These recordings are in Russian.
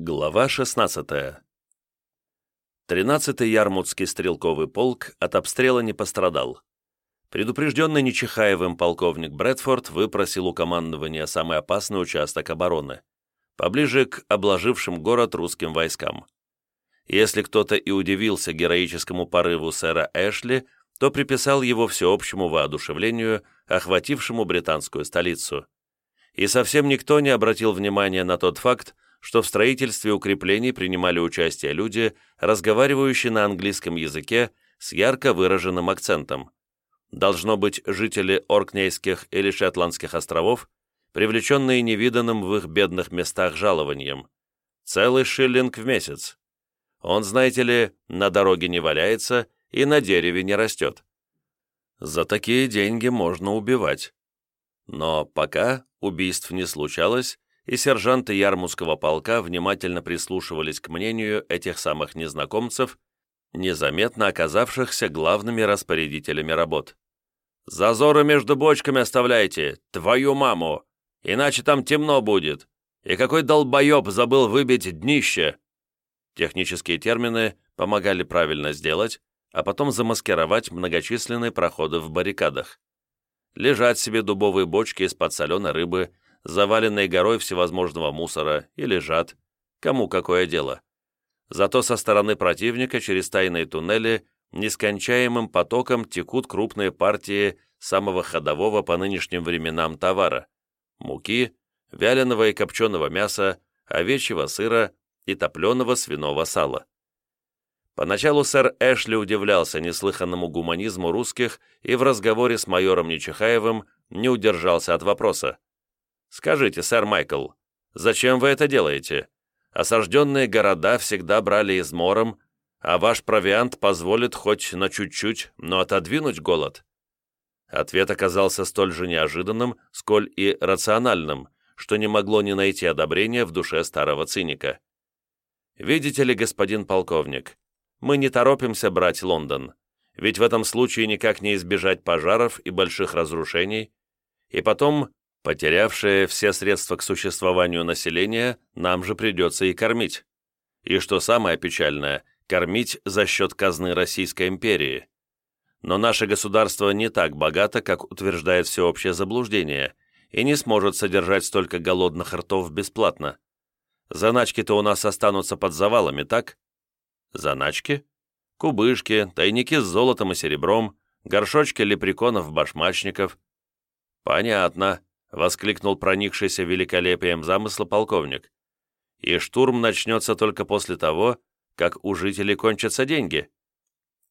Глава 16 Тринадцатый Ярмутский стрелковый полк от обстрела не пострадал. Предупрежденный Нечихаевым полковник Брэдфорд выпросил у командования самый опасный участок обороны, поближе к обложившим город русским войскам. Если кто-то и удивился героическому порыву сэра Эшли, то приписал его всеобщему воодушевлению, охватившему британскую столицу. И совсем никто не обратил внимания на тот факт, что в строительстве укреплений принимали участие люди, разговаривающие на английском языке с ярко выраженным акцентом. Должно быть, жители Оркнейских или Шетландских островов, привлеченные невиданным в их бедных местах жалованием. Целый шиллинг в месяц. Он, знаете ли, на дороге не валяется и на дереве не растет. За такие деньги можно убивать. Но пока убийств не случалось, и сержанты Ярмутского полка внимательно прислушивались к мнению этих самых незнакомцев, незаметно оказавшихся главными распорядителями работ. «Зазоры между бочками оставляйте, твою маму! Иначе там темно будет! И какой долбоеб забыл выбить днище!» Технические термины помогали правильно сделать, а потом замаскировать многочисленные проходы в баррикадах. Лежат себе дубовые бочки из-под соленой рыбы, заваленные горой всевозможного мусора, и лежат. Кому какое дело? Зато со стороны противника через тайные туннели нескончаемым потоком текут крупные партии самого ходового по нынешним временам товара – муки, вяленого и копченого мяса, овечьего сыра и топленого свиного сала. Поначалу сэр Эшли удивлялся неслыханному гуманизму русских и в разговоре с майором Нечихаевым не удержался от вопроса. Скажите, сэр Майкл, зачем вы это делаете? Осажденные города всегда брали измором, а ваш провиант позволит хоть на чуть-чуть, но отодвинуть голод?» Ответ оказался столь же неожиданным, сколь и рациональным, что не могло не найти одобрения в душе старого циника. «Видите ли, господин полковник, мы не торопимся брать Лондон, ведь в этом случае никак не избежать пожаров и больших разрушений, и потом Потерявшее все средства к существованию населения, нам же придется и кормить. И что самое печальное, кормить за счет казны Российской империи. Но наше государство не так богато, как утверждает всеобщее заблуждение, и не сможет содержать столько голодных ртов бесплатно. Заначки-то у нас останутся под завалами, так? Заначки? Кубышки, тайники с золотом и серебром, горшочки лепреконов-башмачников. Понятно. — воскликнул проникшийся великолепием замысла полковник. «И штурм начнется только после того, как у жителей кончатся деньги».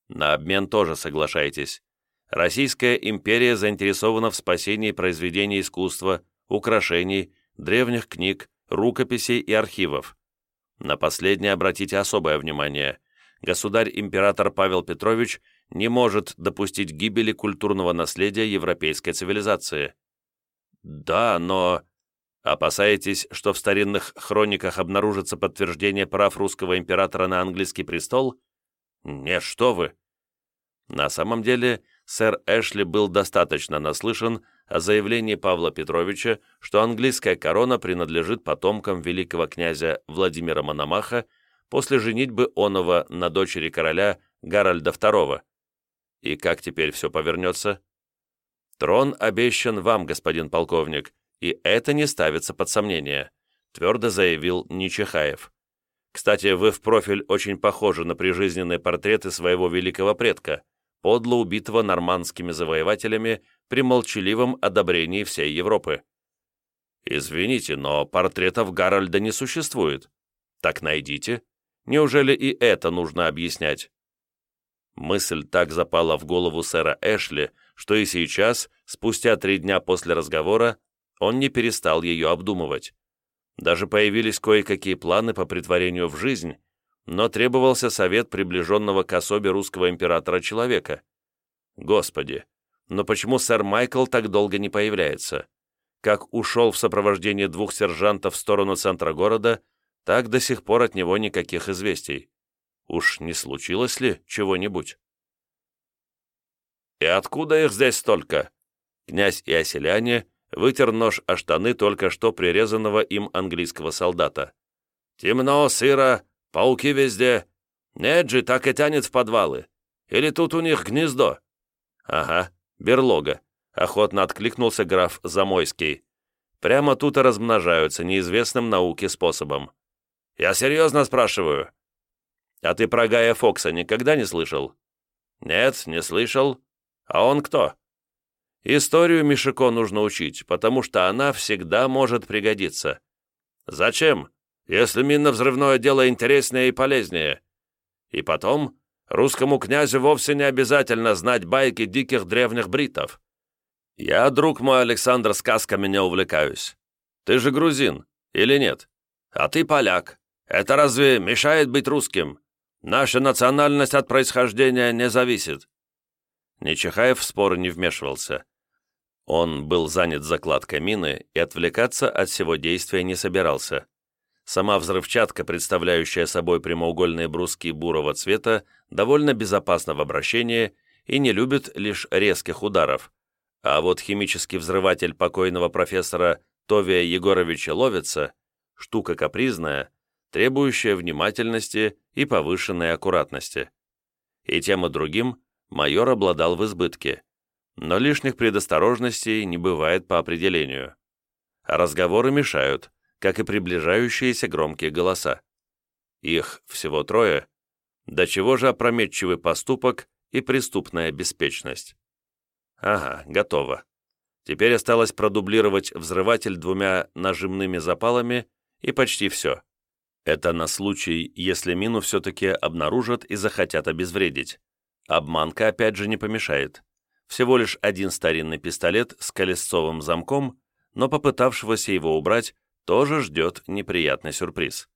«На обмен тоже соглашайтесь. Российская империя заинтересована в спасении произведений искусства, украшений, древних книг, рукописей и архивов. На последнее обратите особое внимание. Государь-император Павел Петрович не может допустить гибели культурного наследия европейской цивилизации. «Да, но...» Опасаетесь, что в старинных хрониках обнаружится подтверждение прав русского императора на английский престол? Нет, что вы. На самом деле, сэр Эшли был достаточно наслышан о заявлении Павла Петровича, что английская корона принадлежит потомкам великого князя Владимира Мономаха после женитьбы Онова на дочери короля Гарольда II. И как теперь все повернется? Трон обещан вам, господин полковник, и это не ставится под сомнение», твердо заявил Нечихаев. «Кстати, вы в профиль очень похожи на прижизненные портреты своего великого предка, подло убитого нормандскими завоевателями при молчаливом одобрении всей Европы». «Извините, но портретов Гарольда не существует. Так найдите. Неужели и это нужно объяснять?» Мысль так запала в голову сэра Эшли, что и сейчас, спустя три дня после разговора, он не перестал ее обдумывать. Даже появились кое-какие планы по притворению в жизнь, но требовался совет приближенного к особе русского императора человека. Господи, но почему сэр Майкл так долго не появляется? Как ушел в сопровождении двух сержантов в сторону центра города, так до сих пор от него никаких известий. Уж не случилось ли чего-нибудь? «И откуда их здесь столько?» Князь и оселяне вытер нож о штаны только что прирезанного им английского солдата. Темно, сыро, пауки везде. Нет же, так и тянет в подвалы. Или тут у них гнездо?» «Ага, берлога», — охотно откликнулся граф Замойский. «Прямо тут и размножаются неизвестным науке способом». «Я серьезно спрашиваю». «А ты про Гая Фокса никогда не слышал?» «Нет, не слышал. А он кто?» «Историю Мишико нужно учить, потому что она всегда может пригодиться». «Зачем, если минно-взрывное дело интереснее и полезнее?» «И потом, русскому князю вовсе не обязательно знать байки диких древних бритов. Я, друг мой Александр, сказками не увлекаюсь. Ты же грузин, или нет? А ты поляк. Это разве мешает быть русским? Наша национальность от происхождения не зависит». Нечихаев в споры не вмешивался. Он был занят закладкой мины и отвлекаться от всего действия не собирался. Сама взрывчатка, представляющая собой прямоугольные бруски бурого цвета, довольно безопасна в обращении и не любит лишь резких ударов. А вот химический взрыватель покойного профессора Товия Егоровича Ловица – штука капризная, требующая внимательности и повышенной аккуратности. И тем и другим майор обладал в избытке, но лишних предосторожностей не бывает по определению. А разговоры мешают – как и приближающиеся громкие голоса. Их всего трое. До чего же опрометчивый поступок и преступная беспечность. Ага, готово. Теперь осталось продублировать взрыватель двумя нажимными запалами и почти все. Это на случай, если мину все-таки обнаружат и захотят обезвредить. Обманка опять же не помешает. Всего лишь один старинный пистолет с колесцовым замком, но попытавшегося его убрать тоже ждет неприятный сюрприз.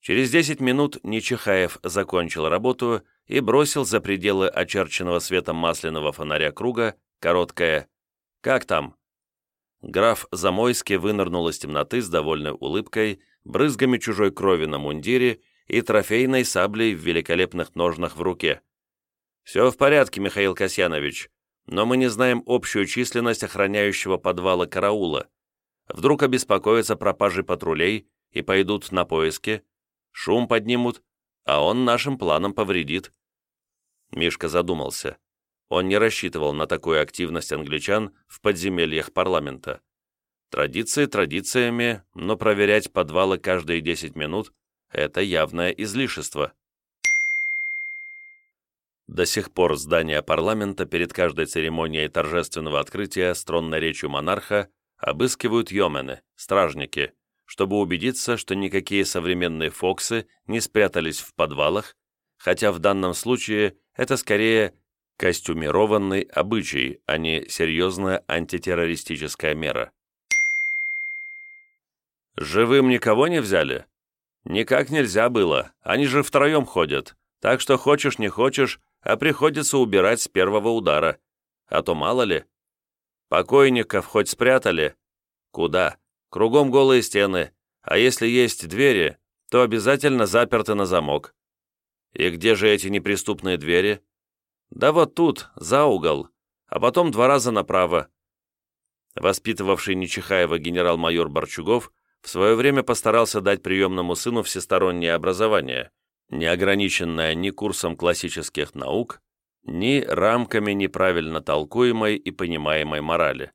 Через 10 минут Нечихаев закончил работу и бросил за пределы очерченного светом масляного фонаря круга короткое «Как там?». Граф Замойский вынырнул из темноты с довольной улыбкой, брызгами чужой крови на мундире и трофейной саблей в великолепных ножнах в руке. «Все в порядке, Михаил Касьянович, но мы не знаем общую численность охраняющего подвала караула вдруг обеспокоятся пропажей патрулей и пойдут на поиски, шум поднимут, а он нашим планам повредит. Мишка задумался. Он не рассчитывал на такую активность англичан в подземельях парламента. Традиции традициями, но проверять подвалы каждые 10 минут – это явное излишество. До сих пор здание парламента перед каждой церемонией торжественного открытия с тронной речью монарха обыскивают йомены, стражники, чтобы убедиться, что никакие современные фоксы не спрятались в подвалах, хотя в данном случае это скорее костюмированный обычай, а не серьезная антитеррористическая мера. «Живым никого не взяли?» «Никак нельзя было, они же втроем ходят, так что хочешь не хочешь, а приходится убирать с первого удара. А то мало ли, Покойников хоть спрятали? Куда? Кругом голые стены, а если есть двери, то обязательно заперты на замок. И где же эти неприступные двери? Да вот тут, за угол, а потом два раза направо. Воспитывавший Нечихаева генерал-майор Борчугов в свое время постарался дать приемному сыну всестороннее образование, не ограниченное ни курсом классических наук, ни рамками неправильно толкуемой и понимаемой морали.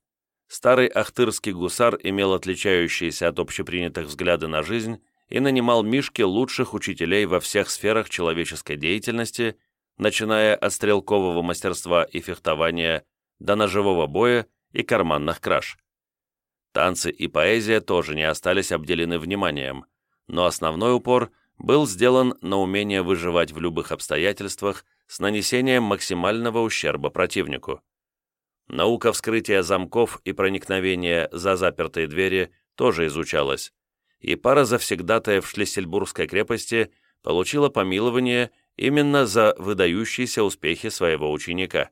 Старый ахтырский гусар имел отличающиеся от общепринятых взгляды на жизнь и нанимал Мишке лучших учителей во всех сферах человеческой деятельности, начиная от стрелкового мастерства и фехтования до ножевого боя и карманных краж. Танцы и поэзия тоже не остались обделены вниманием, но основной упор был сделан на умение выживать в любых обстоятельствах с нанесением максимального ущерба противнику. Наука вскрытия замков и проникновения за запертые двери тоже изучалась, и пара завсегдатаев Шлиссельбургской крепости получила помилование именно за выдающиеся успехи своего ученика.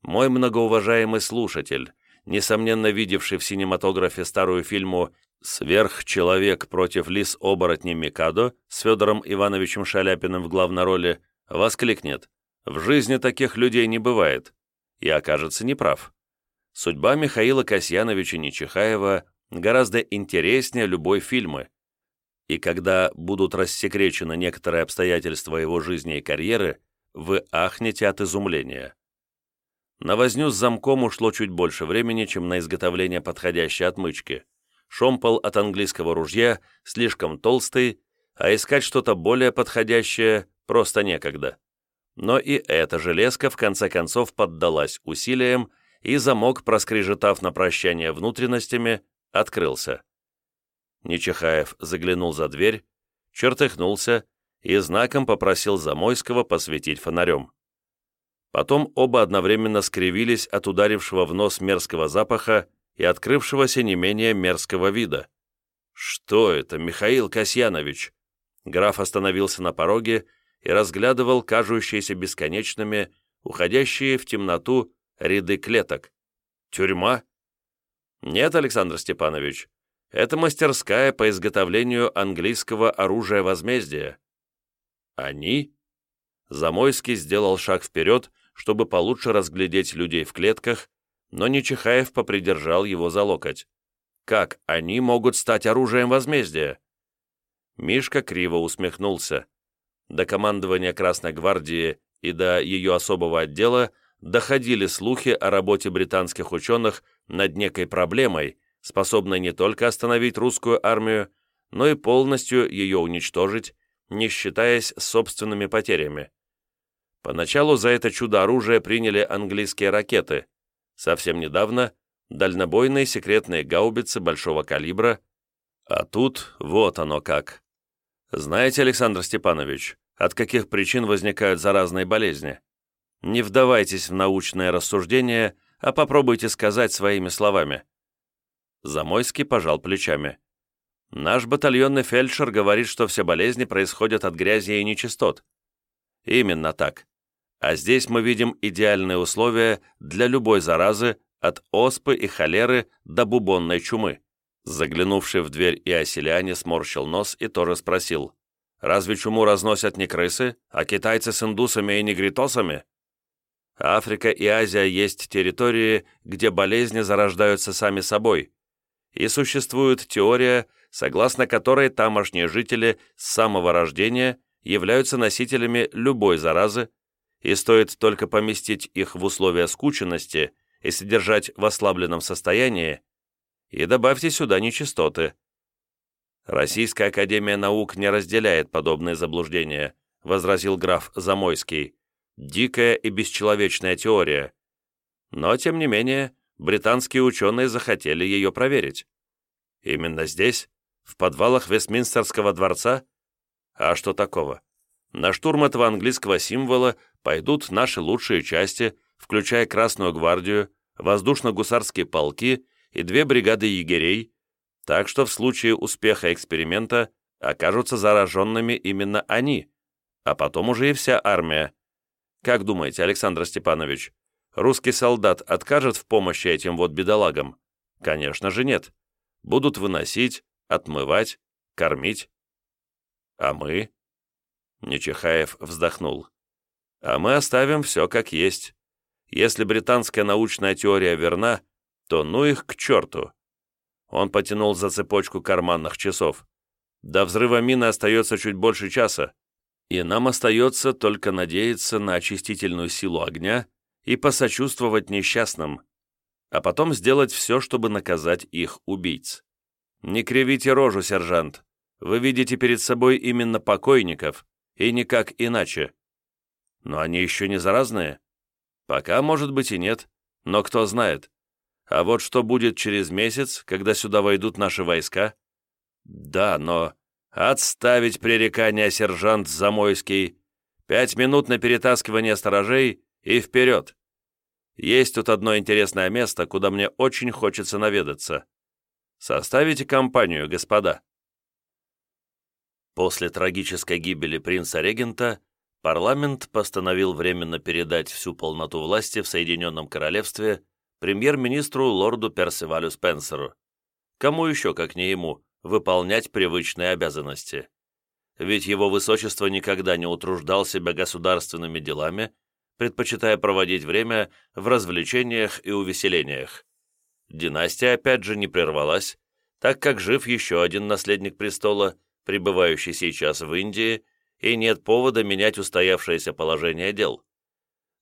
Мой многоуважаемый слушатель, несомненно видевший в синематографе старую фильму «Сверхчеловек против лис-оборотней Микадо» с Федором Ивановичем Шаляпиным в главной роли, воскликнет «В жизни таких людей не бывает» и окажется неправ. Судьба Михаила Касьяновича Нечихаева гораздо интереснее любой фильмы. И когда будут рассекречены некоторые обстоятельства его жизни и карьеры, вы ахнете от изумления. На возню с замком ушло чуть больше времени, чем на изготовление подходящей отмычки. Шомпол от английского ружья слишком толстый, а искать что-то более подходящее просто некогда. Но и эта железка в конце концов поддалась усилиям, и замок, проскрежетав на прощание внутренностями, открылся. Нечихаев заглянул за дверь, чертыхнулся и знаком попросил Замойского посветить фонарем. Потом оба одновременно скривились от ударившего в нос мерзкого запаха и открывшегося не менее мерзкого вида. «Что это, Михаил Касьянович?» Граф остановился на пороге и разглядывал кажущиеся бесконечными, уходящие в темноту ряды клеток. «Тюрьма?» «Нет, Александр Степанович, это мастерская по изготовлению английского оружия возмездия». «Они?» Замойский сделал шаг вперед, чтобы получше разглядеть людей в клетках, но Нечихаев попридержал его за локоть. «Как они могут стать оружием возмездия?» Мишка криво усмехнулся. До командования Красной гвардии и до ее особого отдела доходили слухи о работе британских ученых над некой проблемой, способной не только остановить русскую армию, но и полностью ее уничтожить, не считаясь собственными потерями. Поначалу за это чудо-оружие приняли английские ракеты. Совсем недавно – дальнобойные секретные гаубицы большого калибра. А тут вот оно как. Знаете, Александр Степанович, от каких причин возникают заразные болезни? Не вдавайтесь в научное рассуждение, а попробуйте сказать своими словами. Замойский пожал плечами. Наш батальонный фельдшер говорит, что все болезни происходят от грязи и нечистот. Именно так. А здесь мы видим идеальные условия для любой заразы, от оспы и холеры до бубонной чумы. Заглянувший в дверь и оселяне сморщил нос и тоже спросил. «Разве чуму разносят не крысы, а китайцы с индусами и негритосами?» Африка и Азия есть территории, где болезни зарождаются сами собой. И существует теория, согласно которой тамошние жители с самого рождения являются носителями любой заразы, и стоит только поместить их в условия скученности и содержать в ослабленном состоянии, и добавьте сюда нечистоты. Российская Академия Наук не разделяет подобные заблуждения, возразил граф Замойский. Дикая и бесчеловечная теория. Но, тем не менее, британские ученые захотели ее проверить. Именно здесь, в подвалах Вестминстерского дворца? А что такого? На штурм этого английского символа пойдут наши лучшие части, включая Красную гвардию, воздушно-гусарские полки и две бригады егерей, так что в случае успеха эксперимента окажутся зараженными именно они, а потом уже и вся армия. Как думаете, Александр Степанович, русский солдат откажет в помощи этим вот бедолагам? Конечно же нет. Будут выносить, отмывать, кормить. А мы? Нечихаев вздохнул. «А мы оставим все как есть. Если британская научная теория верна, то ну их к черту». Он потянул за цепочку карманных часов. До взрыва мины остается чуть больше часа, и нам остается только надеяться на очистительную силу огня и посочувствовать несчастным, а потом сделать все, чтобы наказать их убийц. Не кривите рожу, сержант. Вы видите перед собой именно покойников, и никак иначе. Но они еще не заразные? Пока, может быть, и нет, но кто знает. А вот что будет через месяц, когда сюда войдут наши войска? Да, но... Отставить пререкания, сержант Замойский. Пять минут на перетаскивание сторожей и вперед. Есть тут одно интересное место, куда мне очень хочется наведаться. Составите компанию, господа. После трагической гибели принца-регента парламент постановил временно передать всю полноту власти в Соединенном Королевстве премьер-министру лорду Персивалю Спенсеру. Кому еще, как не ему, выполнять привычные обязанности? Ведь его высочество никогда не утруждал себя государственными делами, предпочитая проводить время в развлечениях и увеселениях. Династия опять же не прервалась, так как жив еще один наследник престола, пребывающий сейчас в Индии, и нет повода менять устоявшееся положение дел.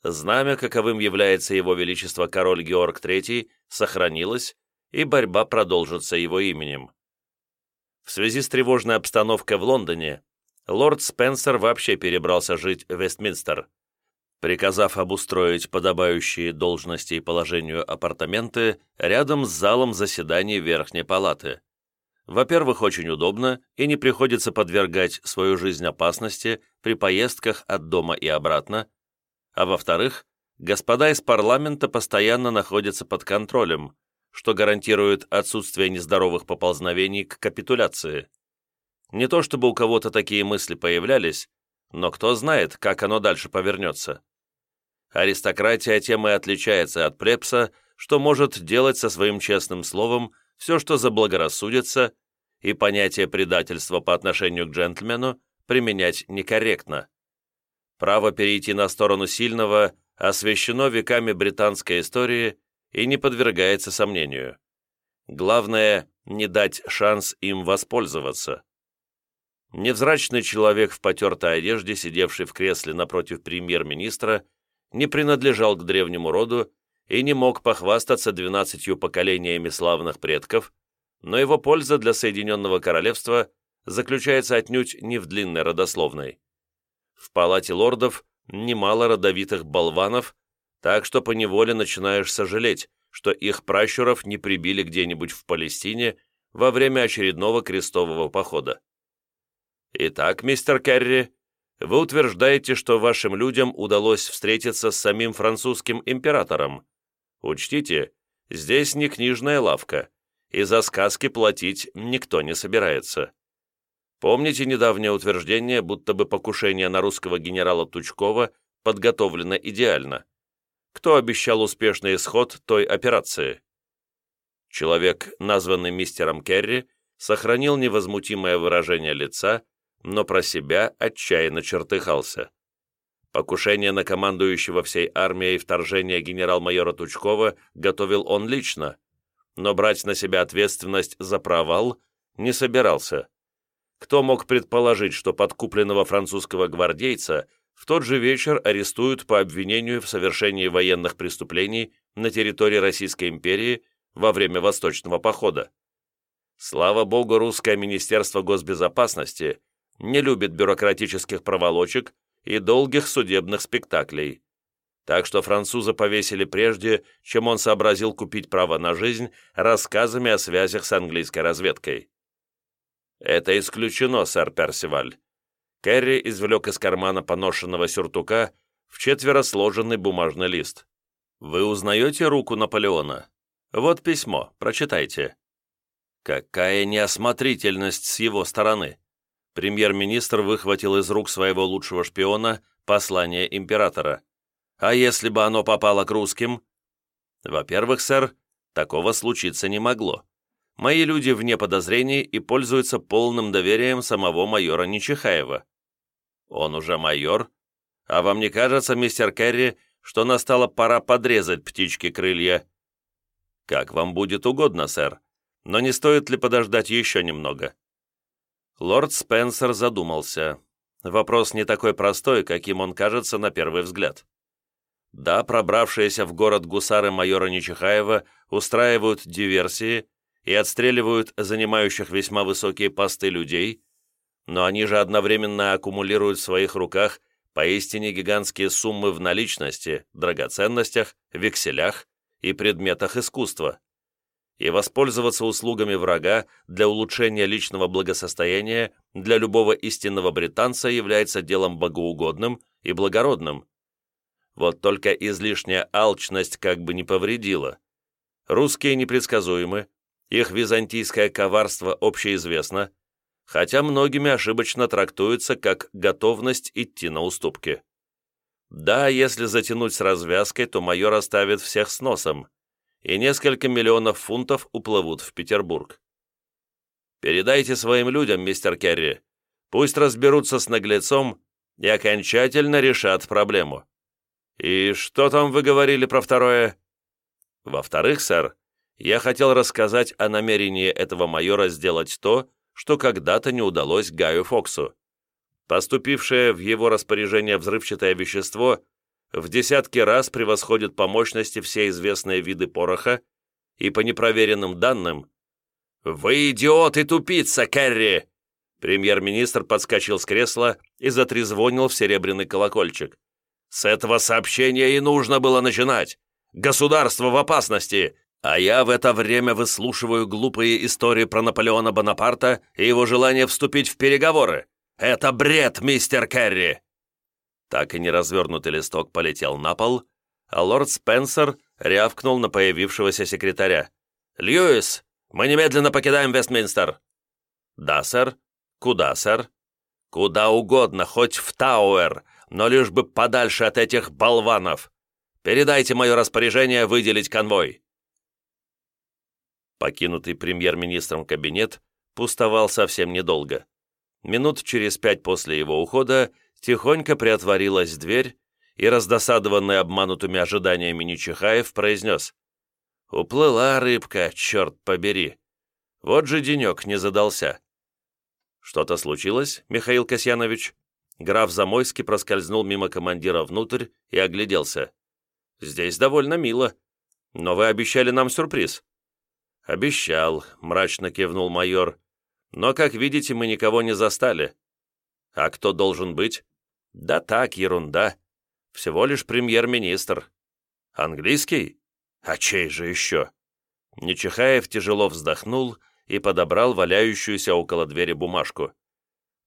Знамя, каковым является его величество король Георг III, сохранилось, и борьба продолжится его именем. В связи с тревожной обстановкой в Лондоне, лорд Спенсер вообще перебрался жить в Вестминстер, приказав обустроить подобающие должности и положению апартаменты рядом с залом заседаний Верхней Палаты. Во-первых, очень удобно и не приходится подвергать свою жизнь опасности при поездках от дома и обратно, а во-вторых, господа из парламента постоянно находятся под контролем, что гарантирует отсутствие нездоровых поползновений к капитуляции. Не то чтобы у кого-то такие мысли появлялись, но кто знает, как оно дальше повернется. Аристократия тем и отличается от плебса, что может делать со своим честным словом все, что заблагорассудится, и понятие предательства по отношению к джентльмену применять некорректно. Право перейти на сторону сильного освящено веками британской истории и не подвергается сомнению. Главное – не дать шанс им воспользоваться. Невзрачный человек в потертой одежде, сидевший в кресле напротив премьер-министра, не принадлежал к древнему роду и не мог похвастаться двенадцатью поколениями славных предков, но его польза для Соединенного Королевства заключается отнюдь не в длинной родословной. В палате лордов немало родовитых болванов, так что поневоле начинаешь сожалеть, что их пращуров не прибили где-нибудь в Палестине во время очередного крестового похода. Итак, мистер Керри, вы утверждаете, что вашим людям удалось встретиться с самим французским императором. Учтите, здесь не книжная лавка, и за сказки платить никто не собирается. Помните недавнее утверждение, будто бы покушение на русского генерала Тучкова подготовлено идеально? кто обещал успешный исход той операции. Человек, названный мистером Керри, сохранил невозмутимое выражение лица, но про себя отчаянно чертыхался. Покушение на командующего всей армией вторжения генерал-майора Тучкова готовил он лично, но брать на себя ответственность за провал не собирался. Кто мог предположить, что подкупленного французского гвардейца в тот же вечер арестуют по обвинению в совершении военных преступлений на территории Российской империи во время Восточного похода. Слава богу, русское Министерство госбезопасности не любит бюрократических проволочек и долгих судебных спектаклей. Так что француза повесили прежде, чем он сообразил купить право на жизнь рассказами о связях с английской разведкой. «Это исключено, сэр Персиваль», Кэрри извлек из кармана поношенного сюртука в четверо сложенный бумажный лист. «Вы узнаете руку Наполеона? Вот письмо, прочитайте». Какая неосмотрительность с его стороны! Премьер-министр выхватил из рук своего лучшего шпиона послание императора. А если бы оно попало к русским? Во-первых, сэр, такого случиться не могло. Мои люди вне подозрений и пользуются полным доверием самого майора Нечихаева. Он уже майор? А вам не кажется, мистер Керри, что настала пора подрезать птички крылья? Как вам будет угодно, сэр. Но не стоит ли подождать еще немного? Лорд Спенсер задумался. Вопрос не такой простой, каким он кажется на первый взгляд. Да, пробравшиеся в город гусары майора Нечихаева устраивают диверсии и отстреливают занимающих весьма высокие посты людей, но они же одновременно аккумулируют в своих руках поистине гигантские суммы в наличности, драгоценностях, векселях и предметах искусства. И воспользоваться услугами врага для улучшения личного благосостояния для любого истинного британца является делом богоугодным и благородным. Вот только излишняя алчность как бы не повредила. Русские непредсказуемы, их византийское коварство общеизвестно, хотя многими ошибочно трактуется как готовность идти на уступки. Да, если затянуть с развязкой, то майор оставит всех с носом, и несколько миллионов фунтов уплывут в Петербург. Передайте своим людям, мистер Керри, пусть разберутся с наглецом и окончательно решат проблему. И что там вы говорили про второе? Во-вторых, сэр, я хотел рассказать о намерении этого майора сделать то, что когда-то не удалось Гаю Фоксу. Поступившее в его распоряжение взрывчатое вещество в десятки раз превосходит по мощности все известные виды пороха, и по непроверенным данным... «Вы идиот и тупица, Кэрри!» Премьер-министр подскочил с кресла и затрезвонил в серебряный колокольчик. «С этого сообщения и нужно было начинать! Государство в опасности! А я в это время выслушиваю глупые истории про Наполеона Бонапарта и его желание вступить в переговоры! Это бред, мистер Керри!» Так и не развернутый листок полетел на пол, а лорд Спенсер рявкнул на появившегося секретаря. «Льюис, мы немедленно покидаем Вестминстер!» «Да, сэр», «Куда, сэр?» «Куда угодно, хоть в Тауэр, но лишь бы подальше от этих болванов. Передайте мое распоряжение выделить конвой». Покинутый премьер-министром кабинет пустовал совсем недолго. Минут через пять после его ухода тихонько приотворилась дверь, и раздосадованный обманутыми ожиданиями Нечихаев произнес «Уплыла рыбка, черт побери! Вот же денек не задался!» «Что-то случилось, Михаил Касьянович?» Граф Замойский проскользнул мимо командира внутрь и огляделся. «Здесь довольно мило. Но вы обещали нам сюрприз». «Обещал», — мрачно кивнул майор. «Но, как видите, мы никого не застали». «А кто должен быть?» «Да так, ерунда. Всего лишь премьер-министр». «Английский? А чей же еще?» Нечихаев тяжело вздохнул и подобрал валяющуюся около двери бумажку.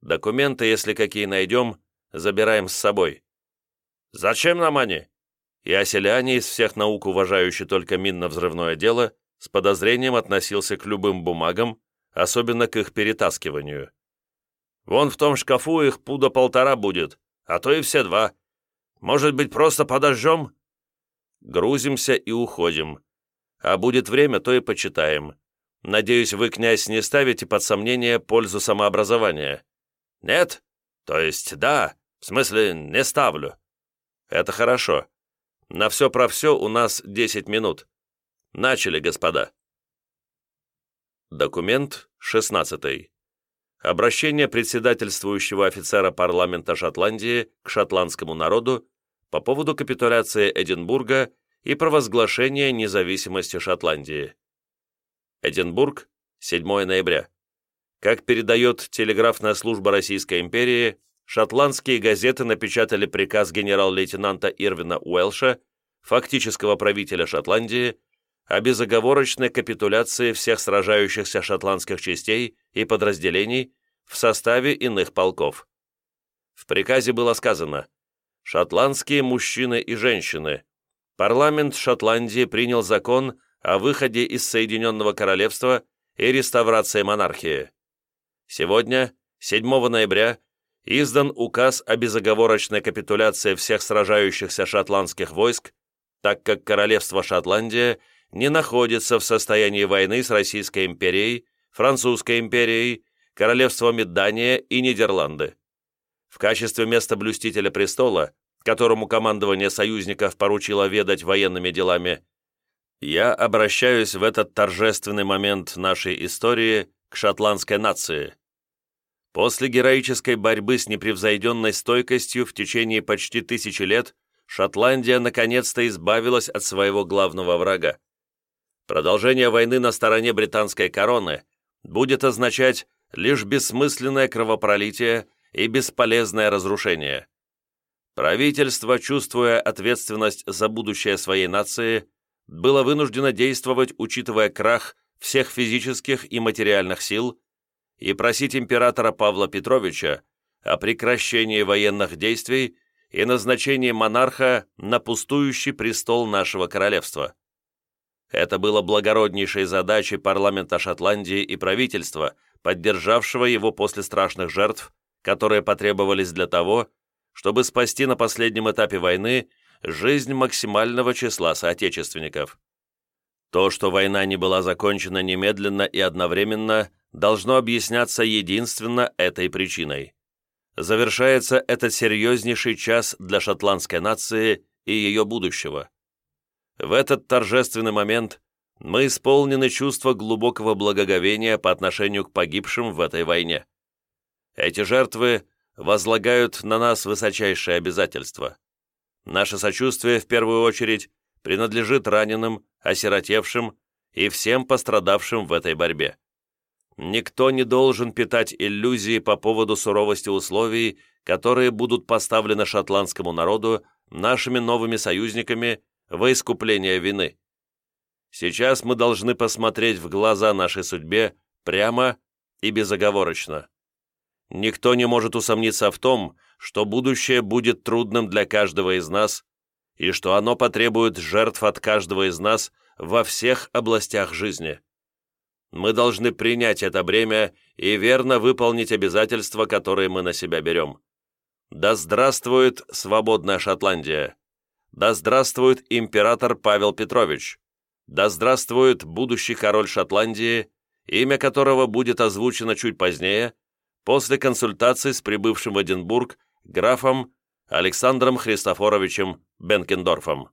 «Документы, если какие найдем, забираем с собой». «Зачем нам они?» И оселяне из всех наук, уважающий только минно-взрывное дело, с подозрением относился к любым бумагам, особенно к их перетаскиванию. «Вон в том шкафу их пуда полтора будет, а то и все два. Может быть, просто подожжем?» Грузимся и уходим. А будет время, то и почитаем. Надеюсь, вы, князь, не ставите под сомнение пользу самообразования?» «Нет? То есть да, в смысле не ставлю». «Это хорошо. На все про все у нас 10 минут. Начали, господа». Документ 16. Обращение председательствующего офицера парламента Шотландии к шотландскому народу по поводу капитуляции Эдинбурга и провозглашения независимости Шотландии. Эдинбург, 7 ноября. Как передает телеграфная служба Российской империи, шотландские газеты напечатали приказ генерал-лейтенанта Ирвина Уэлша, фактического правителя Шотландии, о безоговорочной капитуляции всех сражающихся шотландских частей и подразделений в составе иных полков. В приказе было сказано «Шотландские мужчины и женщины. Парламент Шотландии принял закон о выходе из Соединенного Королевства и реставрации монархии. Сегодня, 7 ноября, издан указ о безоговорочной капитуляции всех сражающихся шотландских войск, так как Королевство Шотландия не находится в состоянии войны с Российской империей, Французской империей, королевствами Дания и Нидерланды. В качестве места блюстителя престола, которому командование союзников поручило ведать военными делами, я обращаюсь в этот торжественный момент нашей истории к шотландской нации. После героической борьбы с непревзойденной стойкостью в течение почти тысячи лет Шотландия наконец-то избавилась от своего главного врага. Продолжение войны на стороне британской короны будет означать лишь бессмысленное кровопролитие и бесполезное разрушение. Правительство, чувствуя ответственность за будущее своей нации, было вынуждено действовать, учитывая крах всех физических и материальных сил, и просить императора Павла Петровича о прекращении военных действий и назначении монарха на пустующий престол нашего королевства. Это было благороднейшей задачей парламента Шотландии и правительства, поддержавшего его после страшных жертв, которые потребовались для того, чтобы спасти на последнем этапе войны жизнь максимального числа соотечественников. То, что война не была закончена немедленно и одновременно, должно объясняться единственно этой причиной. Завершается этот серьезнейший час для шотландской нации и ее будущего. В этот торжественный момент мы исполнены чувства глубокого благоговения по отношению к погибшим в этой войне. Эти жертвы возлагают на нас высочайшие обязательства. Наше сочувствие, в первую очередь, принадлежит раненым, осиротевшим и всем пострадавшим в этой борьбе. Никто не должен питать иллюзии по поводу суровости условий, которые будут поставлены шотландскому народу нашими новыми союзниками во искупление вины. Сейчас мы должны посмотреть в глаза нашей судьбе прямо и безоговорочно. Никто не может усомниться в том, что будущее будет трудным для каждого из нас и что оно потребует жертв от каждого из нас во всех областях жизни. Мы должны принять это бремя и верно выполнить обязательства, которые мы на себя берем. Да здравствует свободная Шотландия! Да здравствует император Павел Петрович! Да здравствует будущий король Шотландии, имя которого будет озвучено чуть позднее, после консультации с прибывшим в Эдинбург графом Александром Христофоровичем Бенкендорфом.